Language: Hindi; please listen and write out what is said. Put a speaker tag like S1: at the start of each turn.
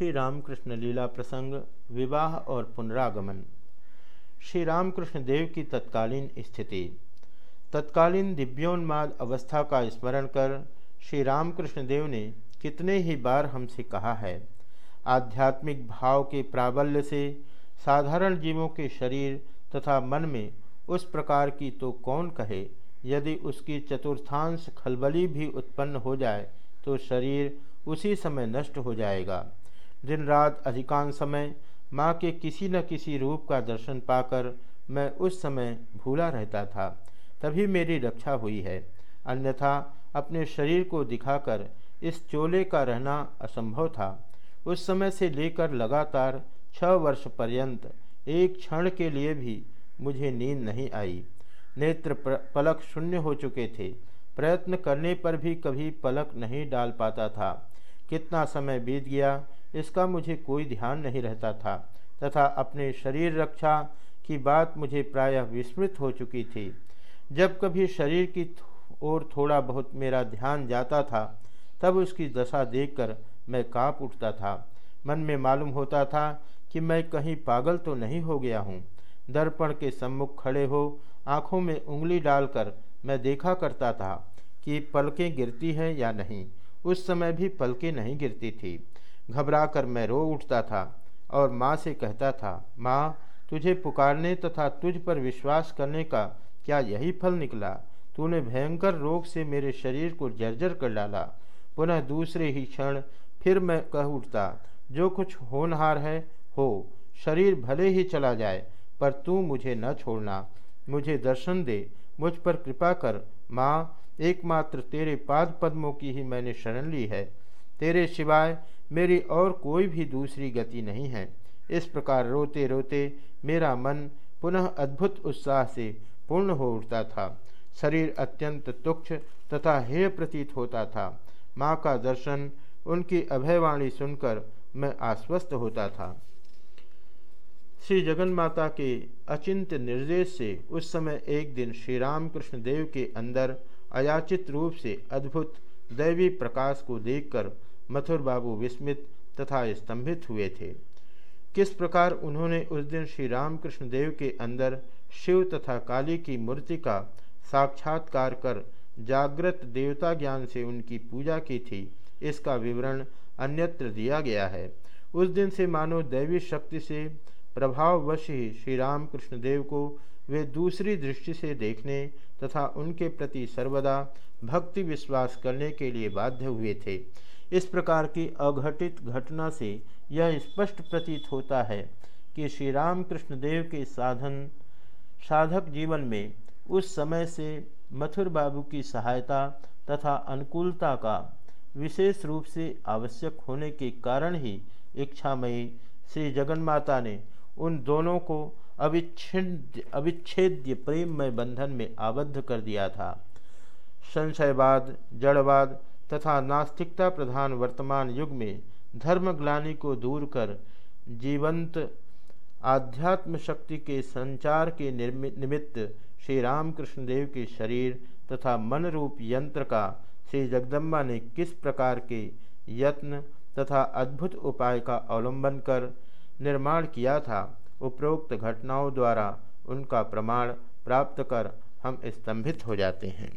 S1: श्री रामकृष्ण लीला प्रसंग, विवाह और पुनरागमन। श्री रामकृष्ण देव की तत्कालीन स्थिति। तत्कालीन दिव्योन्माद अवस्था का स्मरण कर श्री रामकृष्ण देव ने कितने ही बार हमसे कहा है, आध्यात्मिक भाव के प्राबल्य से, साधारण जीवों के शरीर तथा मन में उस प्रकार की तो कौन कहे, यदि उसकी चतुर्थांश खलबली भी उत्पन्न हो जाए तो शरीर उसी समय नष्ट हो जाएगा। दिन रात अधिकांश समय माँ के किसी न किसी रूप का दर्शन पाकर मैं उस समय भूला रहता था। तभी मेरी रक्षा हुई है। अन्यथा अपने शरीर को दिखाकर इस चोले का रहना असंभव था। उस समय से लेकर लगातार छः वर्ष पर्यंत एक क्षण के लिए भी मुझे नींद नहीं आई। नेत्र पलक शून्य हो चुके थे। प्रयत्न करने पर भी कभी पलक नहीं डाल पाता था। कितना समय बीत गया इसका मुझे कोई ध्यान नहीं रहता था, तथा अपने शरीर रक्षा की बात मुझे प्रायः विस्मृत हो चुकी थी। जब कभी शरीर की ओर थोड़ा बहुत मेरा ध्यान जाता था, तब उसकी दशा देखकर मैं काँप उठता था। मन में मालूम होता था कि मैं कहीं पागल तो नहीं हो गया हूँ। दर्पण के सम्मुख खड़े हो, आँखों में उंगली डालकर मैं देखा करता था कि पलकें गिरती हैं या नहीं। उस समय भी पलकें नहीं गिरती थी। घबरा कर मैं रो उठता था और माँ से कहता था, माँ, तुझे पुकारने तथा तुझ पर विश्वास करने का क्या यही फल निकला? तूने भयंकर रोग से मेरे शरीर को जर्जर कर डाला। पुनः दूसरे ही क्षण फिर मैं कह उठता, जो कुछ होनहार है, हो। शरीर भले ही चला जाए, पर तू मुझे न छोड़ना। मुझे दर्शन दे। मुझ पर कृपा कर। माँ, एकमात्र तेरे पाद पद्मों की ही मैंने शरण ली है। तेरे सिवाय मेरी और कोई भी दूसरी गति नहीं है। इस प्रकार रोते रोते मेरा मन पुनः अद्भुत उत्साह से पूर्ण हो उठता था। शरीर अत्यंत तुक्ष तथा हेय प्रतीत होता था। माँ का दर्शन, उनकी अभयवाणी सुनकर मैं आश्वस्त होता था। श्री जगन माता के अचिंत निर्देश से उस समय एक दिन श्री रामकृष्ण देव के अंदर अयाचित रूप से अद्भुत दैवी प्रकाश को देखकर मथुर बाबू विस्मित तथा स्तंभित हुए थे। किस प्रकार उन्होंने उस दिन श्री रामकृष्ण देव के अंदर शिव तथा काली की मूर्ति का साक्षात्कार कर जागृत देवता ज्ञान से उनकी पूजा की थी, इसका विवरण अन्यत्र दिया गया है। उस दिन से मानो दैवी शक्ति से प्रभाववश ही श्री राम कृष्णदेव को वे दूसरी दृष्टि से देखने तथा उनके प्रति सर्वदा भक्ति विश्वास करने के लिए बाध्य हुए थे। इस प्रकार की अघटित घटना से यह स्पष्ट प्रतीत होता है कि श्री राम कृष्णदेव के साधन, साधक जीवन में उस समय से मथुर बाबू की सहायता तथा अनुकूलता का विशेष रूप से आवश्यक होने के कारण ही इच्छामयी श्री जगन्माता ने उन दोनों को अविच्छिन्न, अविच्छेद्य प्रेममय बंधन में आबद्ध कर दिया था। संशयवाद, जड़वाद तथा नास्तिकता प्रधान वर्तमान युग में धर्मग्लानी को दूर कर जीवंत आध्यात्म शक्ति के संचार के निमित्त श्री रामकृष्ण देव के शरीर तथा मन रूप यंत्र का श्री जगदम्बा ने किस प्रकार के यत्न तथा अद्भुत उपाय का अवलंबन कर निर्माण किया था, उपरोक्त घटनाओं द्वारा उनका प्रमाण प्राप्त कर हम स्तंभित हो जाते हैं।